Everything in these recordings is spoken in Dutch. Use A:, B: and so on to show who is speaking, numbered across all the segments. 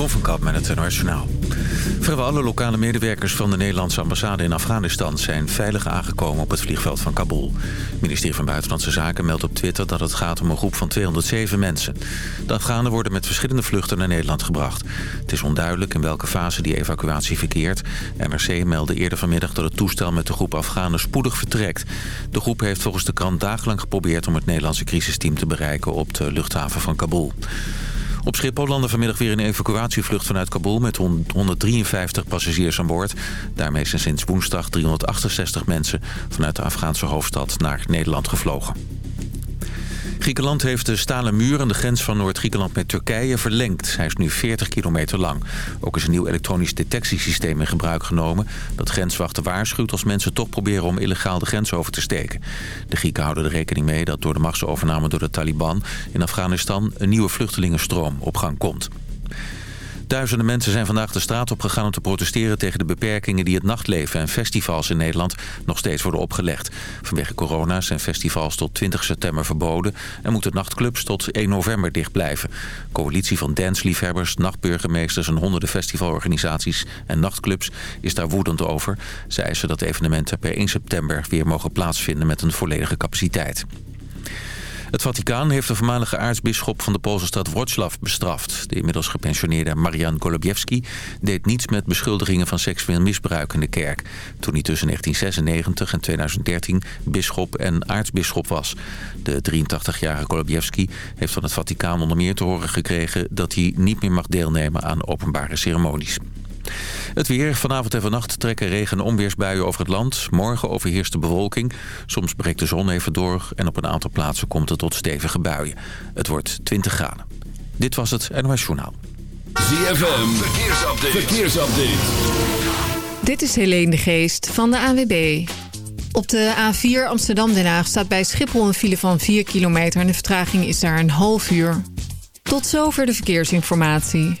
A: Jeroen van Kamp met het Journaal. Vrijwel alle lokale medewerkers van de Nederlandse ambassade in Afghanistan... zijn veilig aangekomen op het vliegveld van Kabul. Het ministerie van Buitenlandse Zaken meldt op Twitter dat het gaat om een groep van 207 mensen. De Afghanen worden met verschillende vluchten naar Nederland gebracht. Het is onduidelijk in welke fase die evacuatie verkeert. NRC meldde eerder vanmiddag dat het toestel met de groep Afghanen spoedig vertrekt. De groep heeft volgens de krant dagenlang geprobeerd om het Nederlandse crisisteam te bereiken op de luchthaven van Kabul. Op Schiphol landen vanmiddag weer een evacuatievlucht vanuit Kabul... met 153 passagiers aan boord. Daarmee zijn sinds woensdag 368 mensen vanuit de Afghaanse hoofdstad naar Nederland gevlogen. Griekenland heeft de stalen muur aan de grens van Noord-Griekenland met Turkije verlengd. Hij is nu 40 kilometer lang. Ook is een nieuw elektronisch detectiesysteem in gebruik genomen... dat grenswachten waarschuwt als mensen toch proberen om illegaal de grens over te steken. De Grieken houden er rekening mee dat door de machtsovername door de Taliban in Afghanistan... een nieuwe vluchtelingenstroom op gang komt. Duizenden mensen zijn vandaag de straat op gegaan om te protesteren tegen de beperkingen die het nachtleven en festivals in Nederland nog steeds worden opgelegd. Vanwege corona zijn festivals tot 20 september verboden en moeten nachtclubs tot 1 november dicht blijven. Coalitie van dansliefhebbers, nachtburgemeesters en honderden festivalorganisaties en nachtclubs is daar woedend over. Ze eisen dat evenementen per 1 september weer mogen plaatsvinden met een volledige capaciteit. Het Vaticaan heeft de voormalige aartsbisschop van de Poolse stad Wrocław bestraft. De inmiddels gepensioneerde Marian Golubiewski deed niets met beschuldigingen van seksueel misbruik in de kerk. Toen hij tussen 1996 en 2013 bisschop en aartsbisschop was. De 83-jarige Golubiewski heeft van het Vaticaan onder meer te horen gekregen dat hij niet meer mag deelnemen aan openbare ceremonies. Het weer. Vanavond en vannacht trekken regen- en onweersbuien over het land. Morgen overheerst de bewolking. Soms breekt de zon even door. En op een aantal plaatsen komt het tot stevige buien. Het wordt 20 graden. Dit was het NOS Journaal.
B: ZFM. Verkeersupdate. Verkeersupdate.
C: Dit is Helene de Geest van de AWB. Op de A4 Amsterdam-Den Haag staat bij Schiphol een file van 4 kilometer... en de vertraging is daar een half uur. Tot zover de verkeersinformatie.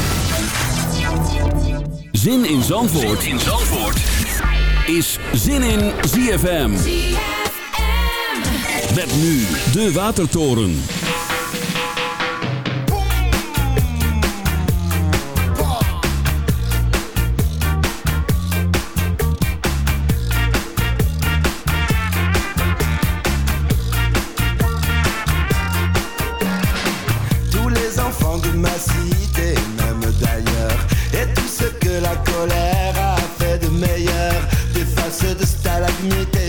B: Zin in Zandvoort. Zin in Zandvoort. Is Zin in ZFM. Met nu de Watertoren.
D: tous les enfants de ma cité, de stalagmites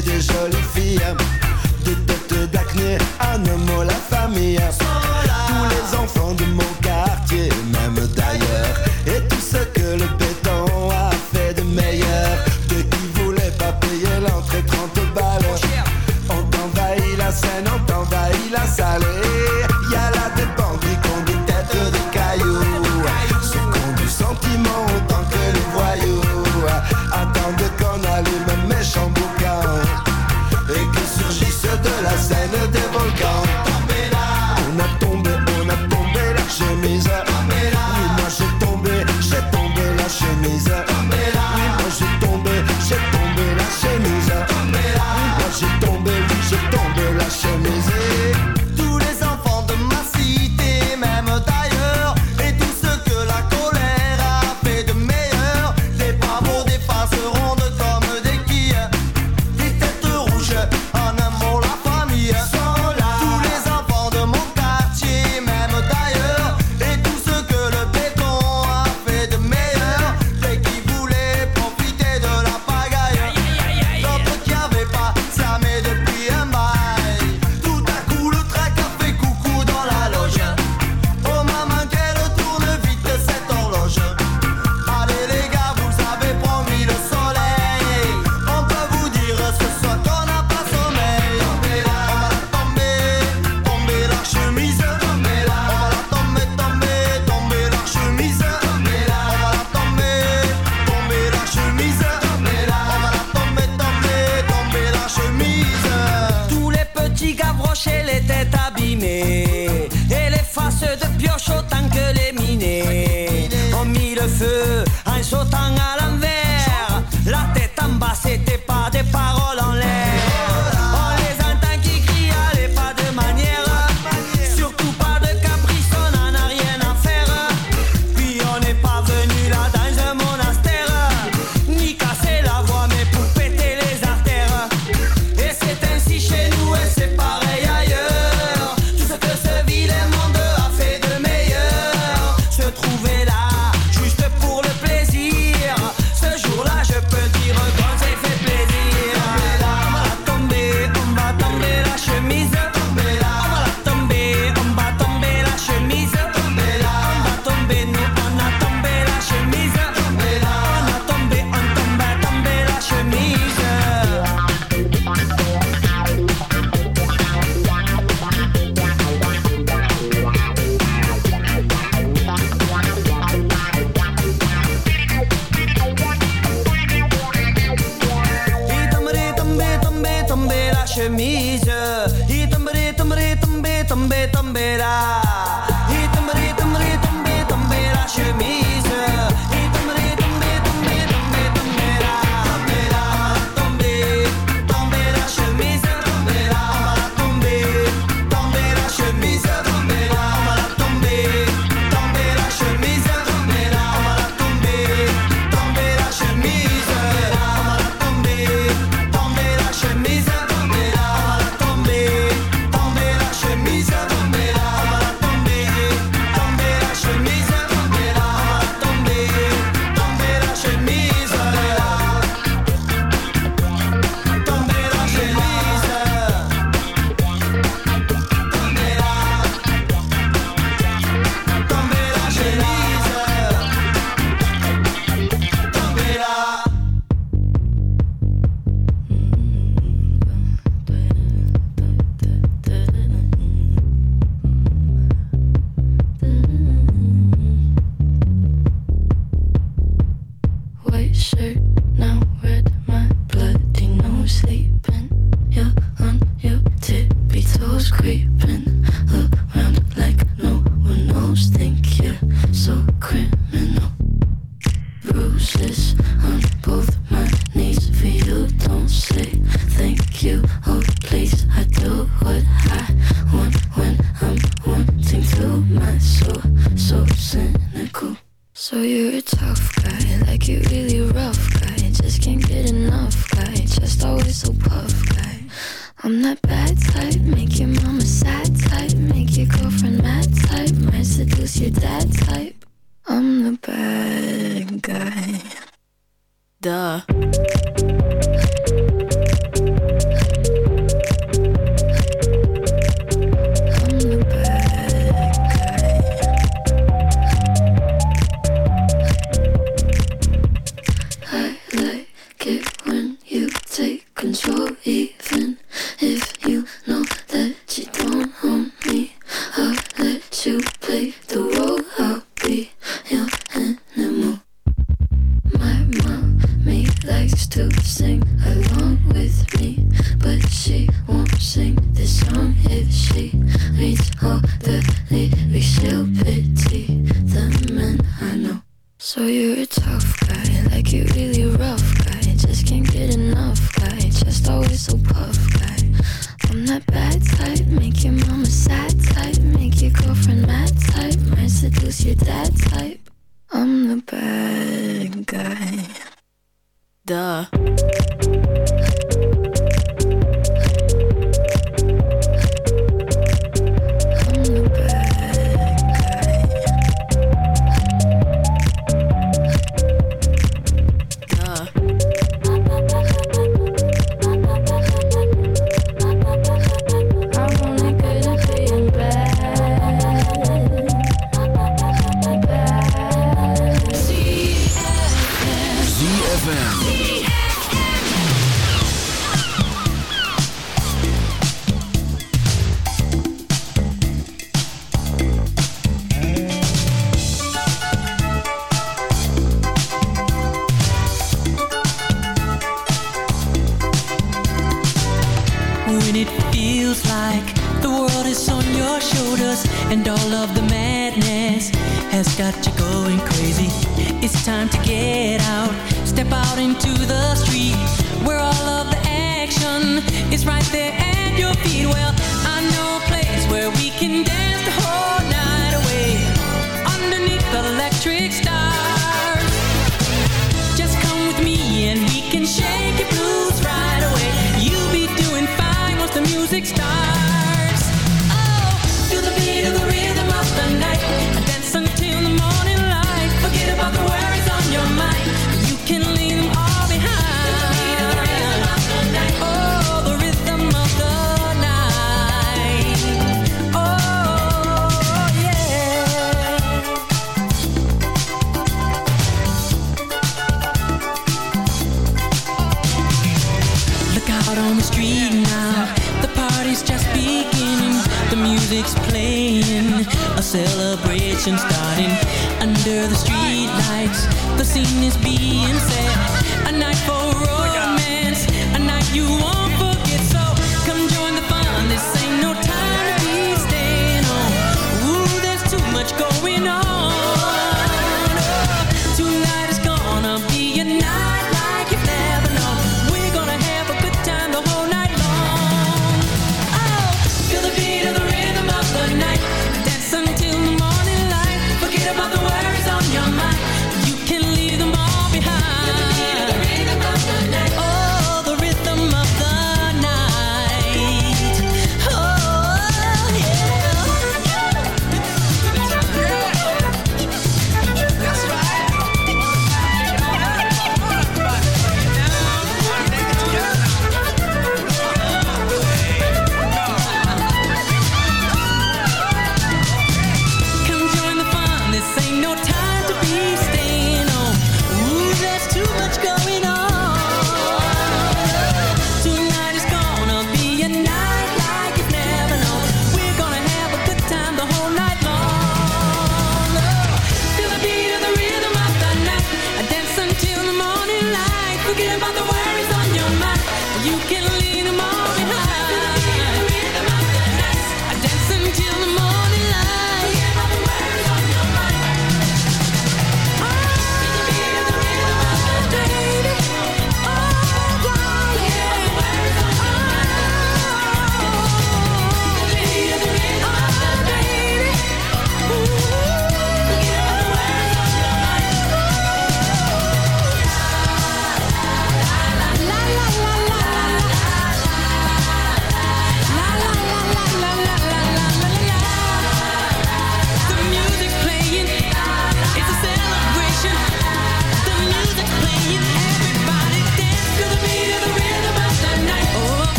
E: sautant à
F: she
G: can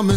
H: fire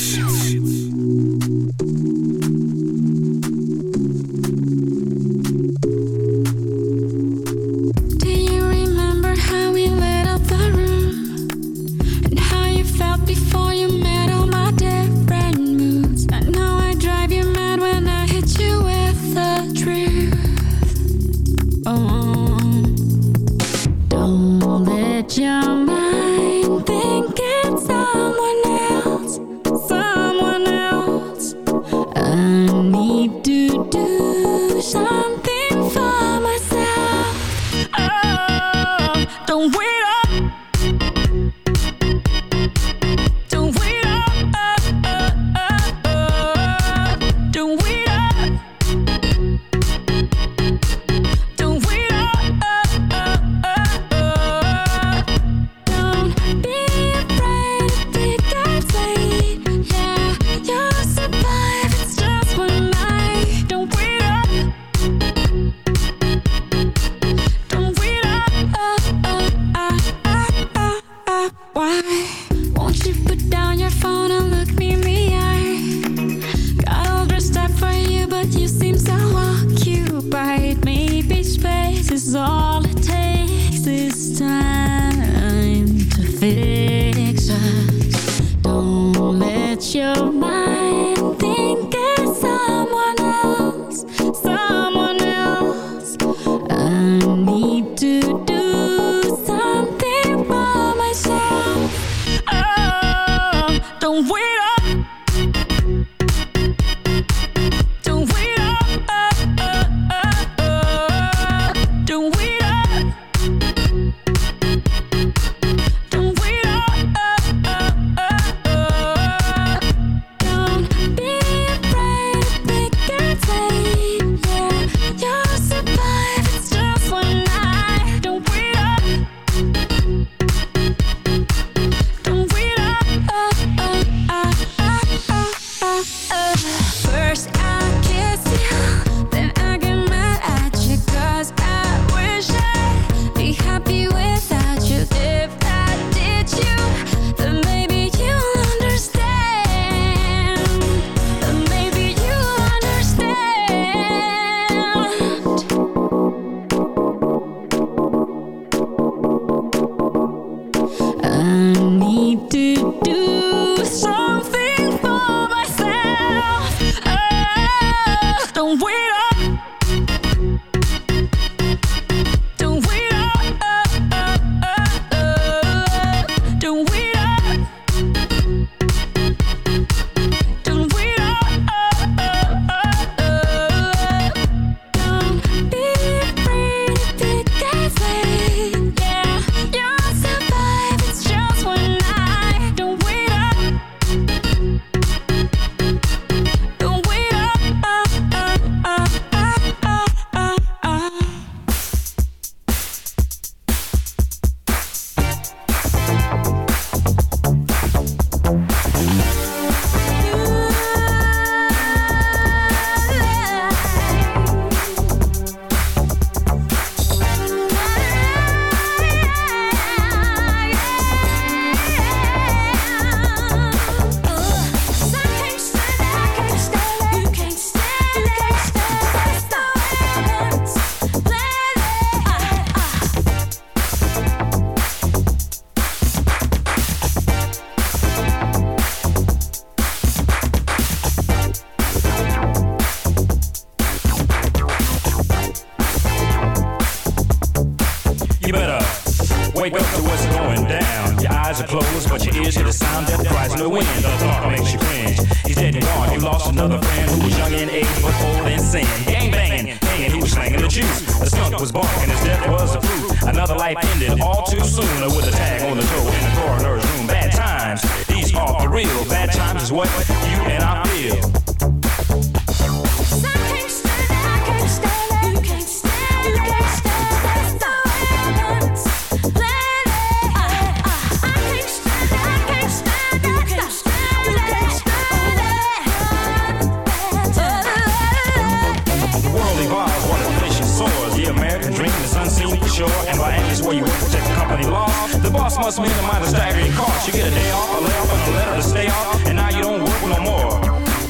F: And
I: while anxious where you work protect the company law. the boss must minimize the staggering cost. You get a day off, a layoff, and a letter to stay off, and now you don't work no more.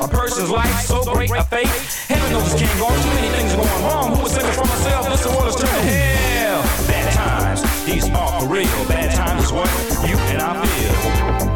I: a person's life so great a fate? Heaven knows this can't go on. Too many things are going wrong. Who save me from myself? This world is turning hell. Bad times, these are for real. Bad times what you and I feel.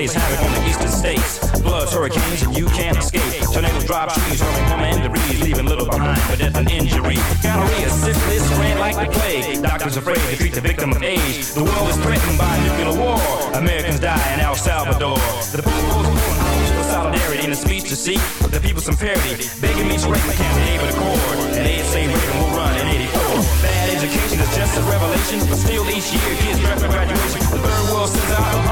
I: Plays havoc on the eastern states. Floods, hurricanes, and you can't escape. Tornadoes drop trees, hurling home and debris, leaving little behind for death and injury. Gonorrhea, syphilis, ran like the plague. Doctors afraid to treat the victim of age. The world is threatened by nuclear war. Americans die in El Salvador. The people's hoes for solidarity in a speech to seek the people some parity. Begging me straight, my can't be able to accord. And they say Reagan will run in 84. Bad education is just a revelation, but still each year kids draft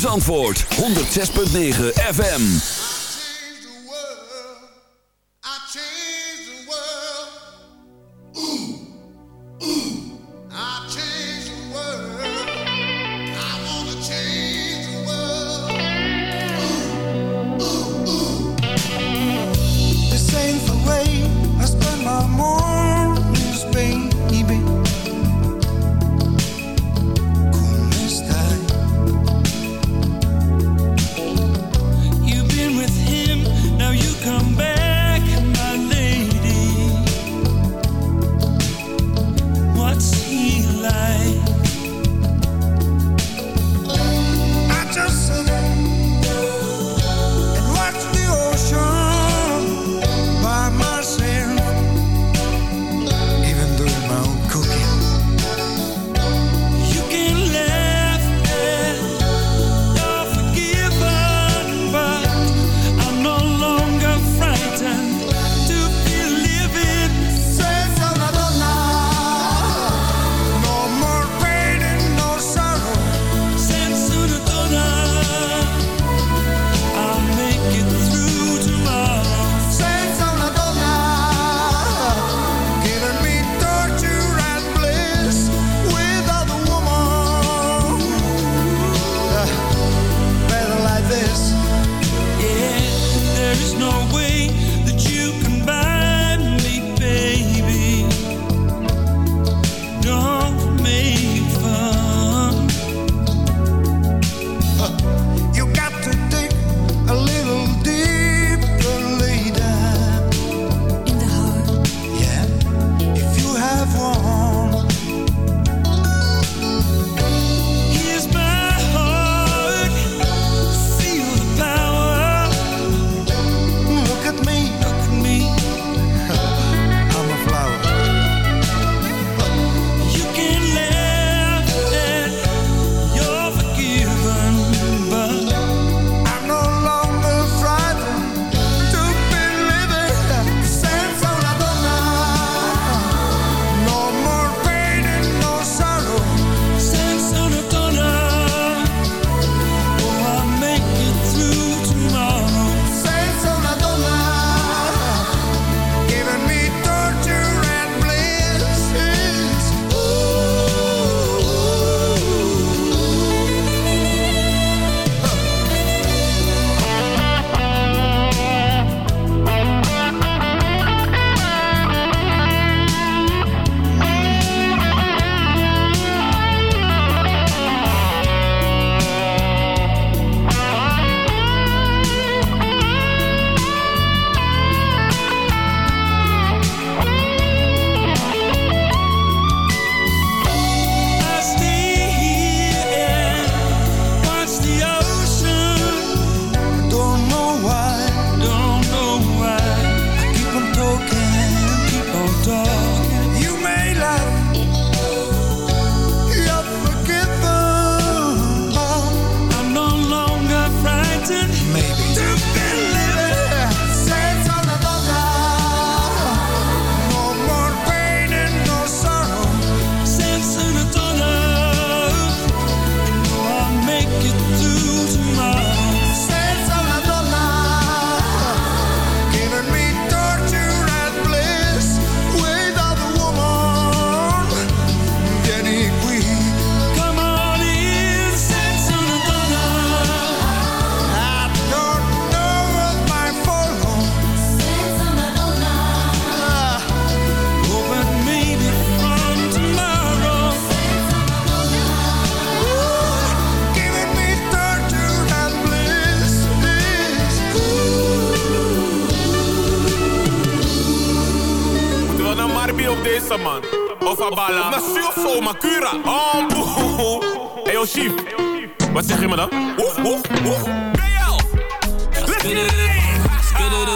B: ZFM's antwoord, 106.9 FM.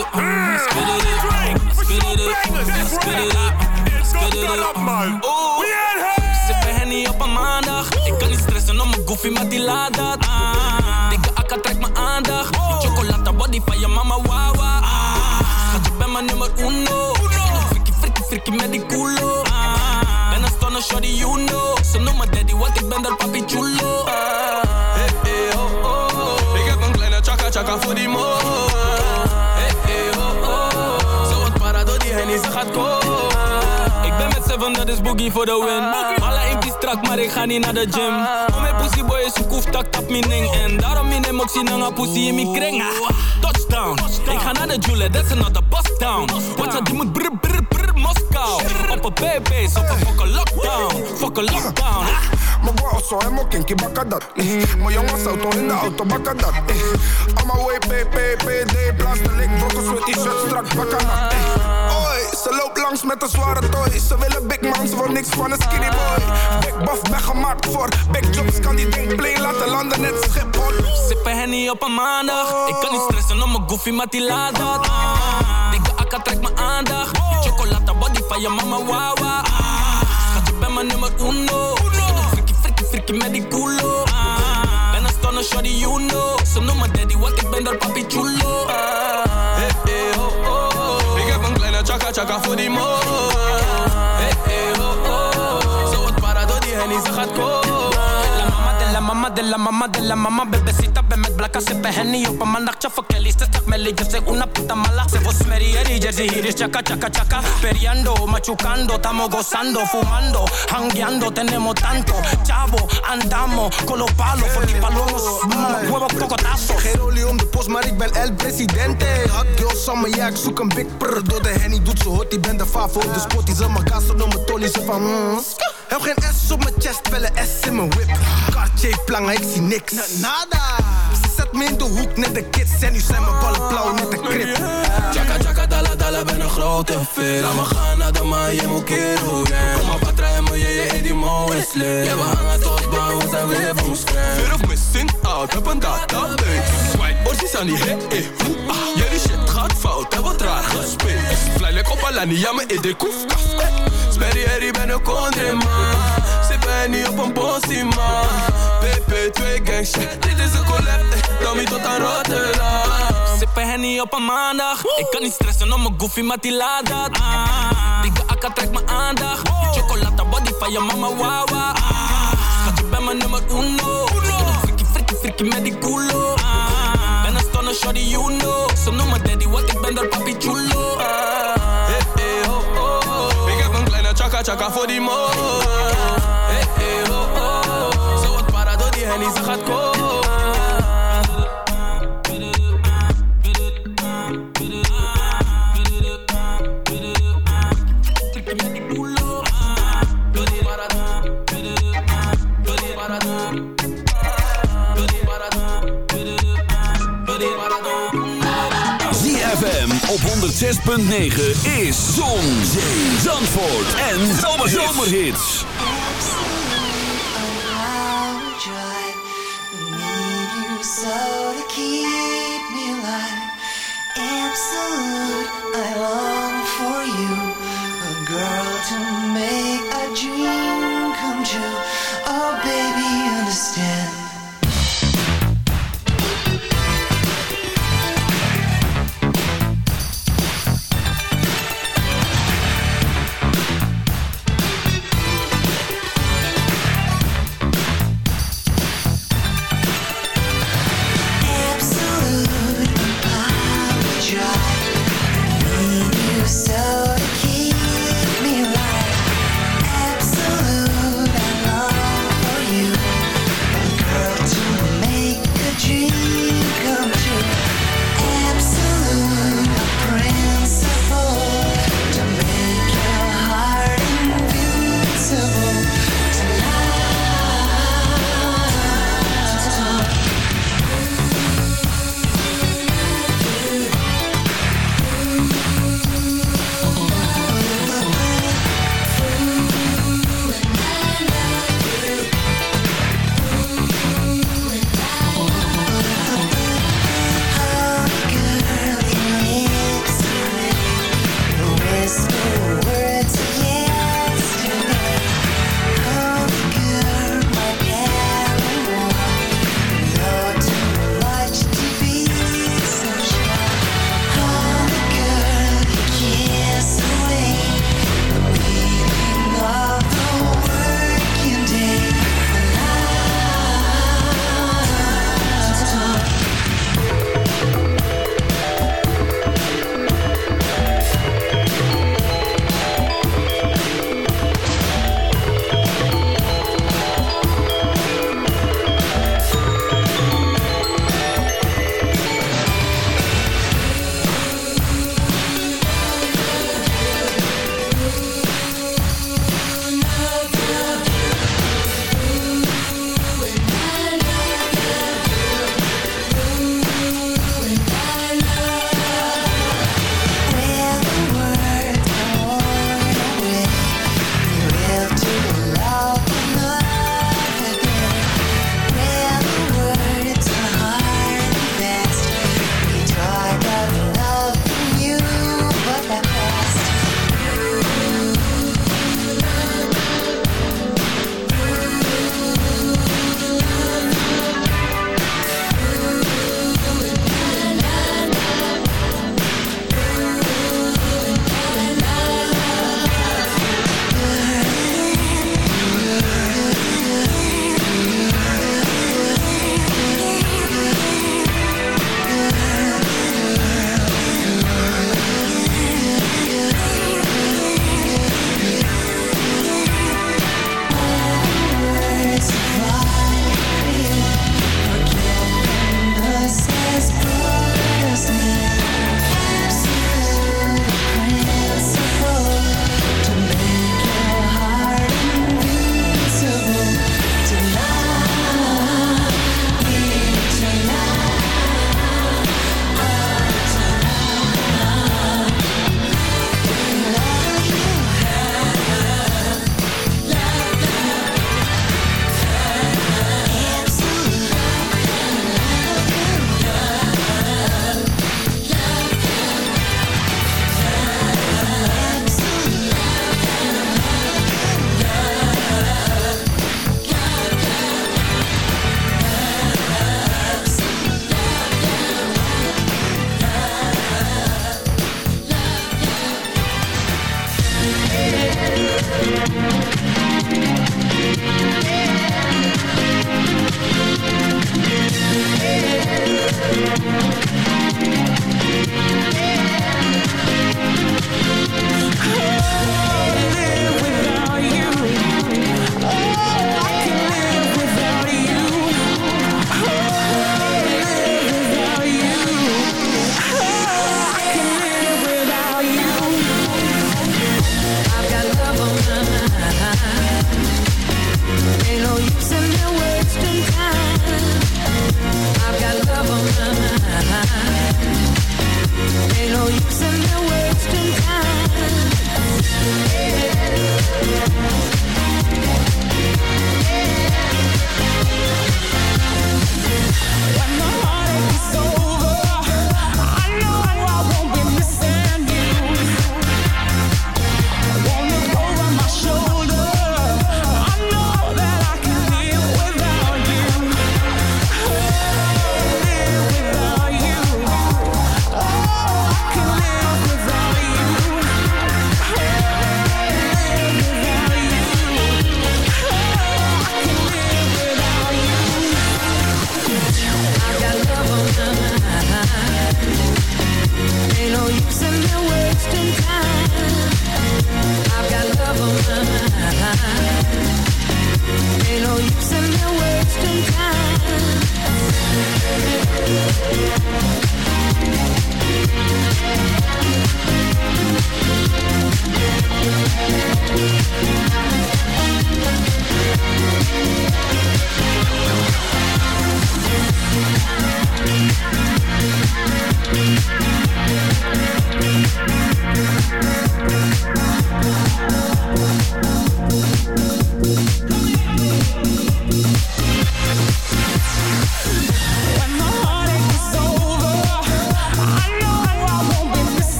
J: Up. Spit it up. Spit it up. Spit it up. Spit it up, man.
K: Op een maandag. Ik kan niet stressen om mijn goofy, maar die laat. Ah, dikke akka trekt mijn aandacht. Chocolata body van je mama, wawa. Schat, je bent mijn nummer uno. Frikkie, frikkie, frikkie met die culo. Ben een shorty, you know. Ze noemen daddy, want ik ben daar papi chulo.
L: Hey, hey, oh, oh. Ik heb een kleine chaka chaka voor die mo.
K: Dat is boogie voor de win. Alle imp is strak, maar ik ga niet naar de gym. Om mijn pussy boy is koef, tak tap mijn ding. En daarom in hem ook zien hangen pussy in mijn kring. Ah, Touchdown, ik ga naar de Jule, that's another bust down. Wat ze die moet brr een baby's, op een fucking lockdown. Fucking lockdown.
M: Mijn bro zo helemaal kinky bakken dat. Mijn jongens auto in de auto bakken dat. On my way, PPPD, plastic, brokkels met t-shirt strak bakken dat. Oi, ze loopt langs met een zware toy. Ze willen big man, ze wil niks van een skinny boy. Big buff, ben gemaakt voor big jobs. Kan die ding play laten landen net Schiphol.
K: Sippen henny op een maandag. Ik kan niet stressen om mijn goofy, maar die laat dat. Ah, dikke akka trekt mijn aandacht. Chocolata body je mama, wawa. Ah, schat, je bent mijn nummer uno. Frikkie, frikkie, frikkie met die culo. Ben een stunner, shorty, you know. Ze noemen daddy, want ik ben daar papi chulo.
L: Hey, hey, oh, oh. Ik heb een kleine chaka chaka voor die mo. Hey, hey, oh, oh. Zo wat para door die hennie, ze gaat komen.
K: La mama de la mama de la mama Bebecita ven met blakka sippen henny op een maandagje Voor Kelly te stak melly una puta mala Se vos smerry eri jersey hier is chaka chaka chaka Periando, machucando, estamos gozando Fumando, hangueando, tenemos tanto Chavo, andamos con los palos Voor die palos, mm, huevo cocotazo
M: Geen olie om de post, maar ik ben El Presidente. Hot girl summer, ja, ik zoek een big prr. Door de henny doet ze hot, die ben de favo. De spot die ze mijn gas op mijn tolly, ze van mm. Heb geen S op mijn chest, wel een S in mijn whip. Cartier plangen, ik zie niks. nada. Ze zet me in de hoek, net de kids. En nu zijn mijn ballen blauw, net de krip.
L: Chaka chaka dala dala ben een grote fit Laat me gaan naar de maan, je moet keren Kom maar patra en me, je je die mo is lit Ja we hangen tot baan, we zijn weer van scherm Fear of missing out, heb een database Swipe orsies aan die hit, eh, hoe, ah Jullie shit gaat fout, heb wat raar gespeeld Fly like op Alani, ja me in de koefkaf, eh Sperry herrie ben een country man. Zit ben niet op een bossie man. PP2 gang shit, dit is een collab, Tommy tot aan Rotterdam.
K: Sippen henny op een maandag. Ik kan niet stressen om mijn goofy, maar die laat dat. Ah, Dikke akka trekt mijn aandacht. Die chocolata body van je mama, wawa ah, Schat, je bent mijn nummer uno. Frikkie, frikkie, frikkie met die culo. Ah, Ben een stunner, shorty, you know. Ze noemen daddy, want ik ben daar papi chulo
L: chaka chaka voor die mo. Hey, hey, oh, oh. Zo wat para door die hennie, ze gaat komen.
B: Op 106.9 is Zon, Zandvoort en Zomerhits.
G: So to keep me alive, absolute, I long for you, a girl to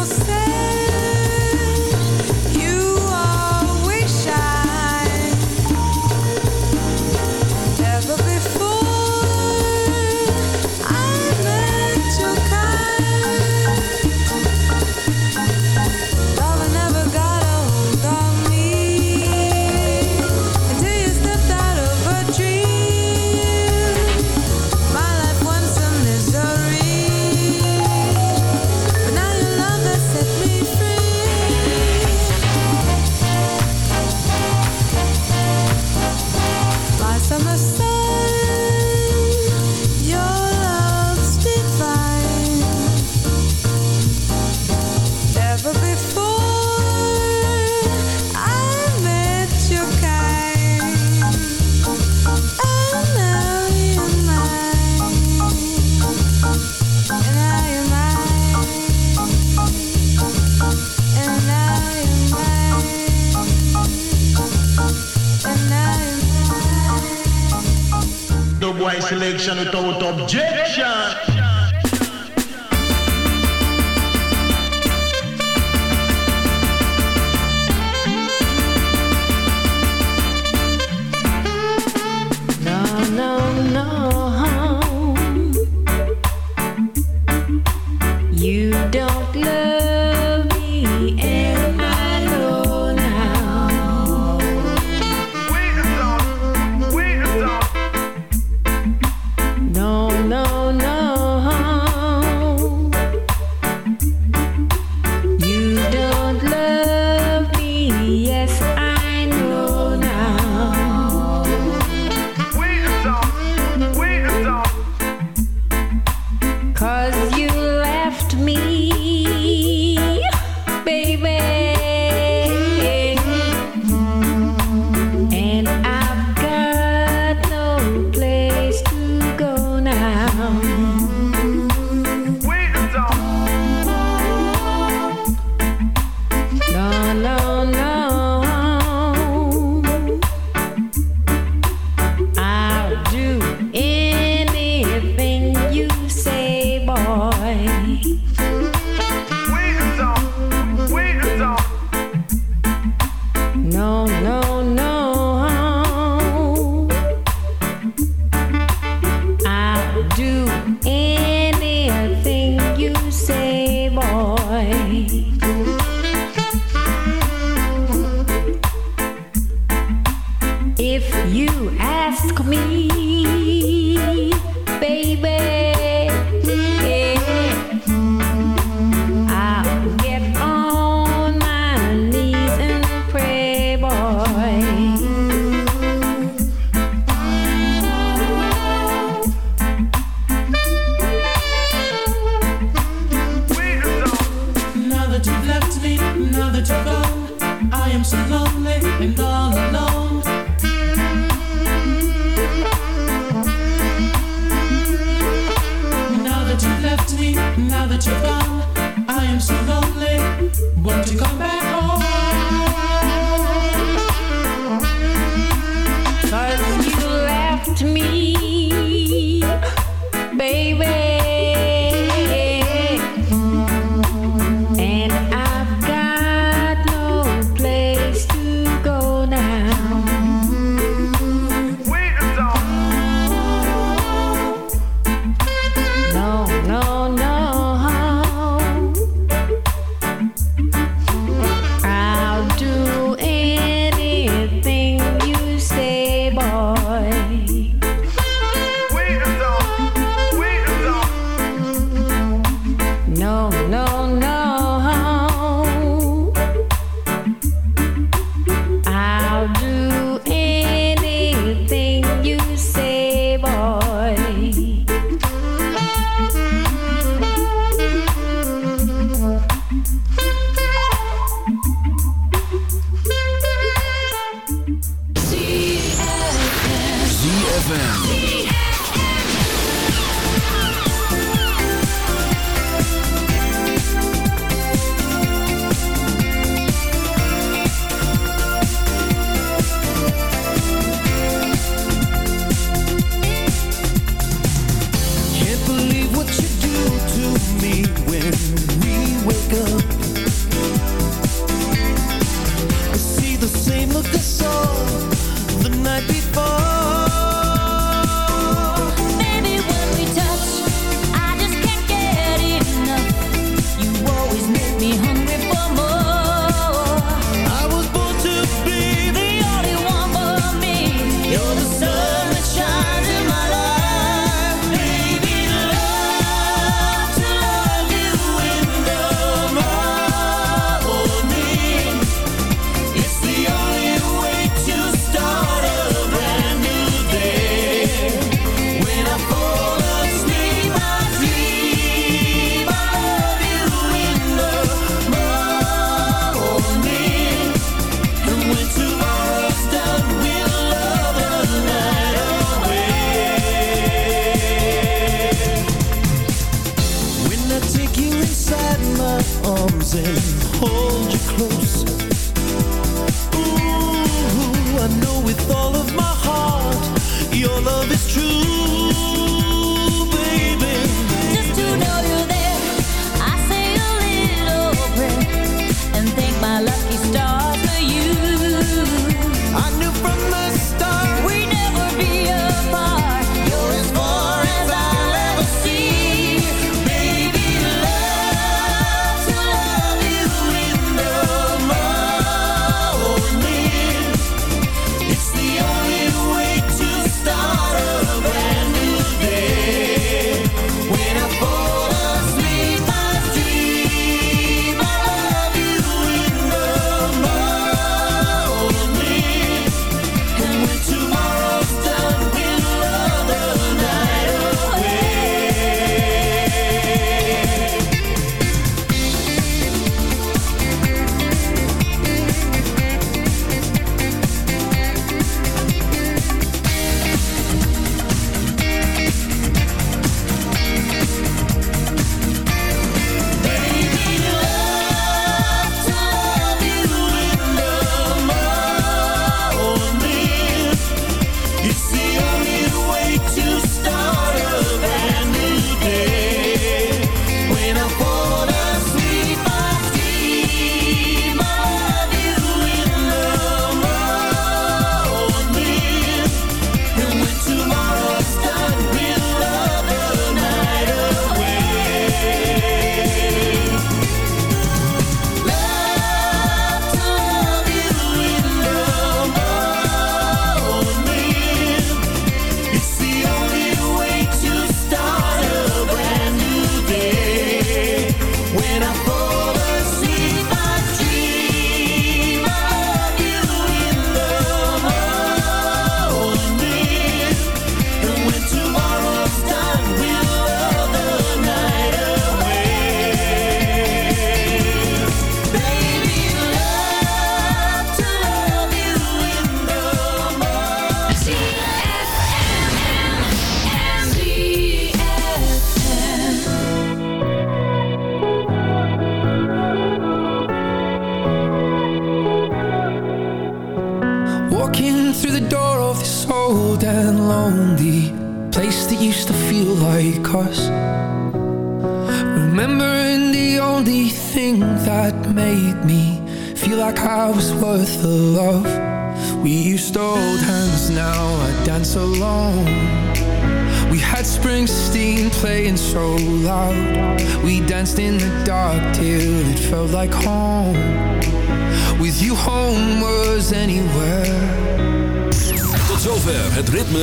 B: você. objection without objection.